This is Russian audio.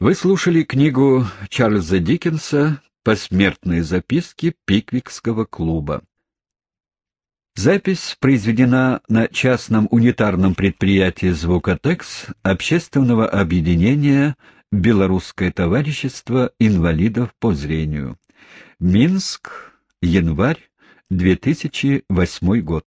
Вы слушали книгу Чарльза Диккенса «Посмертные записки Пиквикского клуба». Запись произведена на частном унитарном предприятии «Звукотекс» общественного объединения «Белорусское товарищество инвалидов по зрению». Минск, январь 2008 год.